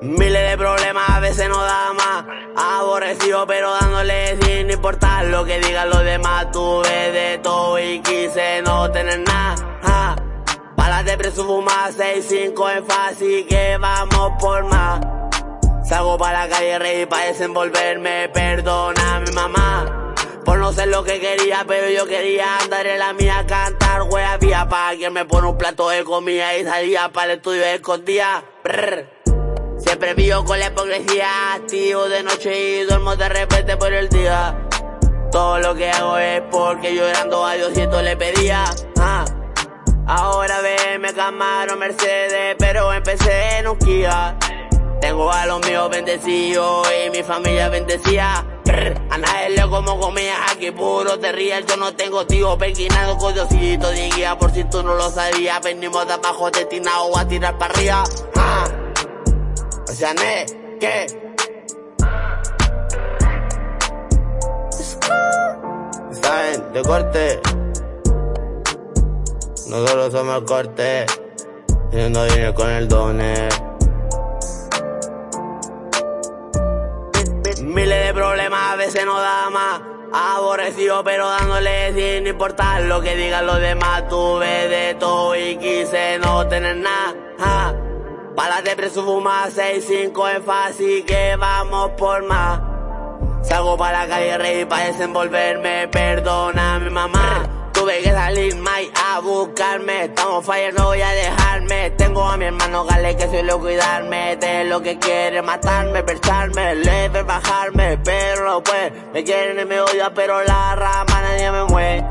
Miles de problemas, a veces no da más. Aborrecido, pero dándole sin importar lo que digan los demás. Tuve de todo y quise no tener nada. De preso fumar, 6-5 es fácil que vamos por más. Salgo para la calle rey para desenvolverme, perdona mi mamá. Por no ser lo que quería, pero yo quería andar en la mía, cantar, wea, vía pa' quien me pone un plato de comida y salía para el estudio escondía. Brr. Siempre vivo con la hipocresía, activo de noche y duermo de repente por el día. Todo lo que hago es porque llorando a Diosito le pedía. Ah. Ahora ve, me camaron Mercedes, pero empecé en un Kia. Tengo a los míos bendecidos y mi familia bendecida. A nadie le como comía, aquí puro te ríes. Yo no tengo tío pequinado con Diosito de guía, por si tú no lo sabías. Venimos de abajo destinados a tirar para arriba. Ah. O sea, ne, ¿qué? ¿Saben? De corte. Nosotros somos el corte. Y no con el done. Miles de problemas, a veces no da más. Aborrecido, pero dándole sin importar lo que digan los demás. Tuve de todo y quise no tener nada. Ja. Balas de preso fumar, 6-5 es fácil que vamos por más. Salgo para la calle rey para desenvolverme, perdona mi mamá. Tuve que salir más buscarme, estamos fire, no voy a dejarme. Tengo a mi hermano Gale que suele cuidarme de lo que quiere matarme, percharme, leve bajarme, pero no puede. Me quieren y me odian, pero la rama nadie me mueve.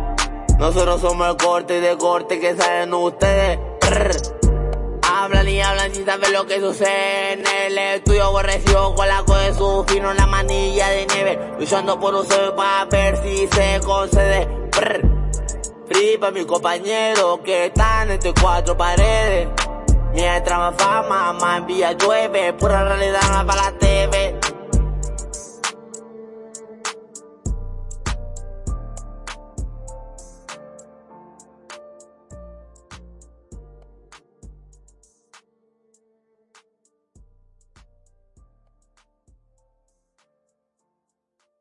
Nosotros somos el corte y de corte que saben ustedes. Hablan y hablan sin saber lo que sucede en el estudio aborrecido con la de su fino la manilla de nieve luchando por un para ver si se concede. Free pa' mis compañeros que están entre cuatro paredes. Mientras más fama, más envía llueve. Pura realidad no para la